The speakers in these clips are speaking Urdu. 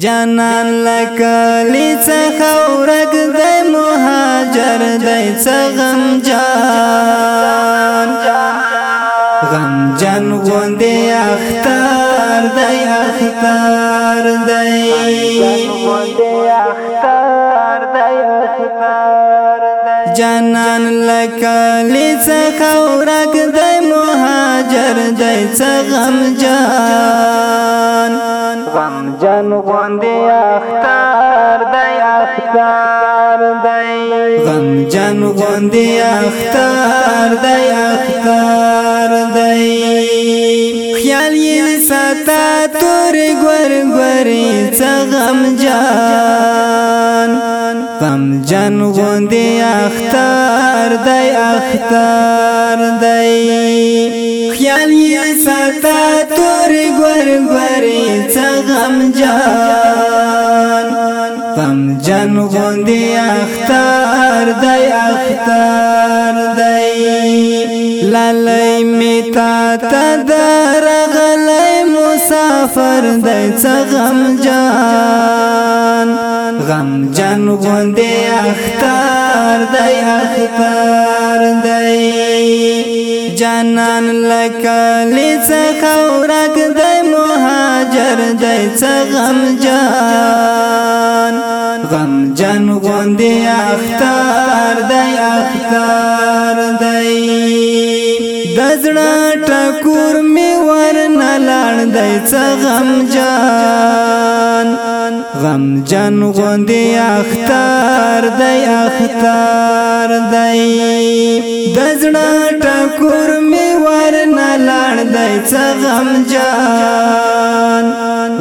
جانان لکلی څخه ورګ د مهاجر د څغم جان غم جان غوندې اختر د اختر د جانان لکلی څخه ورګ د مهاجر د څغم جان غم، جن غوندې اختر دی اختر دی غم، جن غوندې اختر دی اختر دی خیال یې ستا تور ګور ګورې څه غم جان۔ غم، جن غوندې اختر دی اختر دی خیال یې ستا تور بری ګورې غم جان. غم جن غوندې اختار دی اختار دی. للی میتا تا درغلای مسافر دی څه غم جان. غم جن غوندې اختر دی اختر دی. جانان لکلی څخه ورک دی، مهاجر دی، څه غم جان غم جن غوندې اختر دی اختر دی. دزړه ټکور می ور نه لاړ دی څه غم جان غم جن غوندې اختر دی اختر دی. دزړه ټکور می ور نه دی، څه غم جان.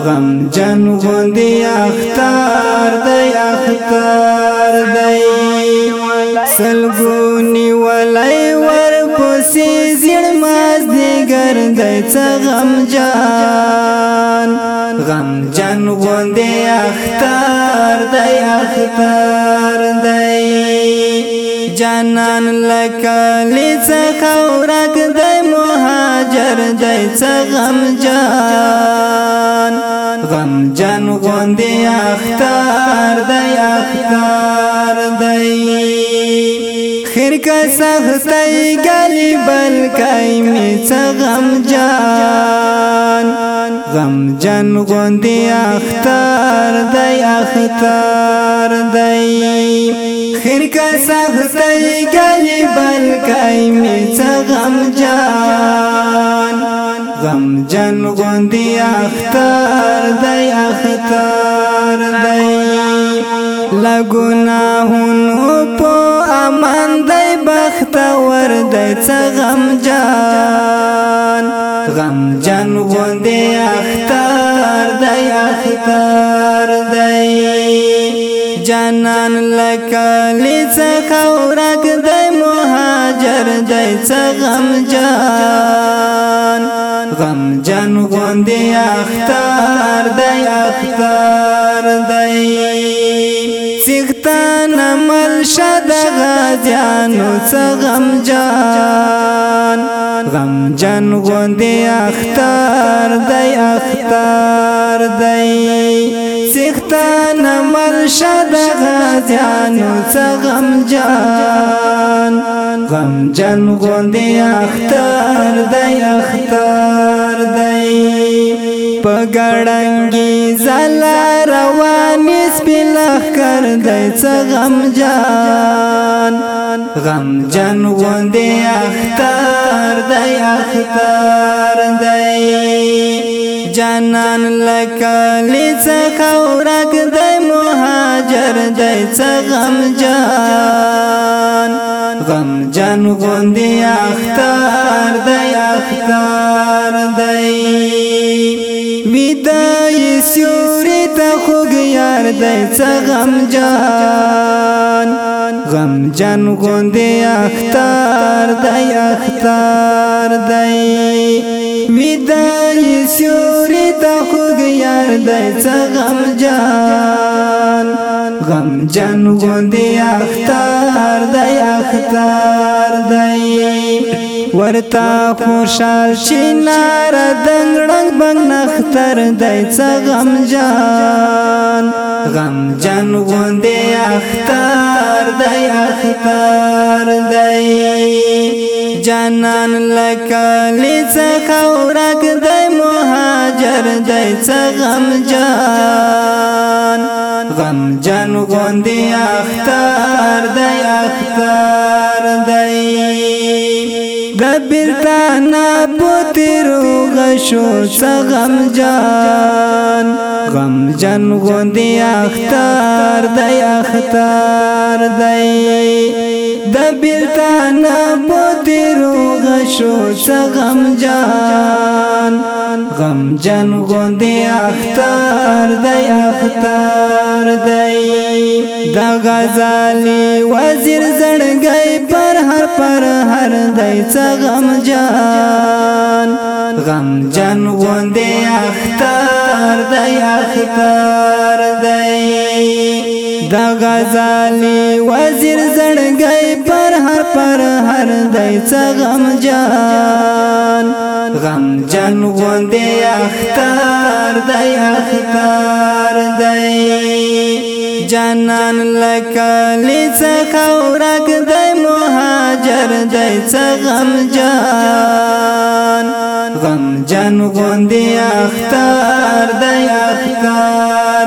غم جن غوندې اختر دی اختر دی. سلګونی ولای ور پسې زړ ماز دیګر دی، څه غم جان. غم جن غوندې اختر دی اختر دی جانان لکلی څخه ورک دی مهاجر دی څه غم جان۔ غم جن غوندې اختر دی اختر دی خیر کا سختای گلی بل کای می څه غم جان۔ غم جن غوندې اختر دی اختر دی۔ خیر کا سختای گلی بل کای می څه غم جان۔ غم جن غوندې اختر دی اختر دی۔ لګناهونو په امان دی بختور دی څه غم جان۔ اختر دی. اختر دی جانان لکلی څخه ورک دی مهاجر دی څه غم جان. غم جن غوندې اختر دی اختر دی. سیختان مل شد غازیانو څه غم جان. غم جن غوندې اختر دی اختر دی۔ سیختان مل شد غازیانو څه غم جان غم جن غوندې اختر دی۔ اختر دی پګړنګي زلا روان سپلخ کر دی څه غم جان غم جن غوندې اختر دی اختر دی جانان لکلی څخه ورک دی مهاجر دی څه غم جان غم جن غوندې اختر دی اختر دی ویدای سیوری ته خوږ یار دی څه غم جان غم جن غوندې اختر دی اختر دی ویدای سیوری ته خوږ یار دی څه غم جان غم جن غوندې اختر دی اختر دی ورتا خوشال شي نار دنګړنګ بنګ دای څه غم جان. غم جن غوندې اختار دی اختار دی. جانان لکلی څخه ورک دی، مهاجر دی، څه غم جان. غم جن غوندې اختار دی اختار گبرتانا پترو غشو سغم جان. غم جن غندی اختار دی اختار دی. دبرتانا پترو غشو سغم جان. غم جن غندی اختار دی اختار دی. دا غزالی وزیر زړګي پر هر پر هر دای څه غم جان. غم جن غوندې اختار دای اختار دای دا غزالی وزیر زړګي پر هر پر هر دای څه غم جان. غم جن غوندې اختار دای اختار جنان لکلی څخه ورک دی مهاجر دی څه غم جان. غم جان غوندې اختار دی اختار.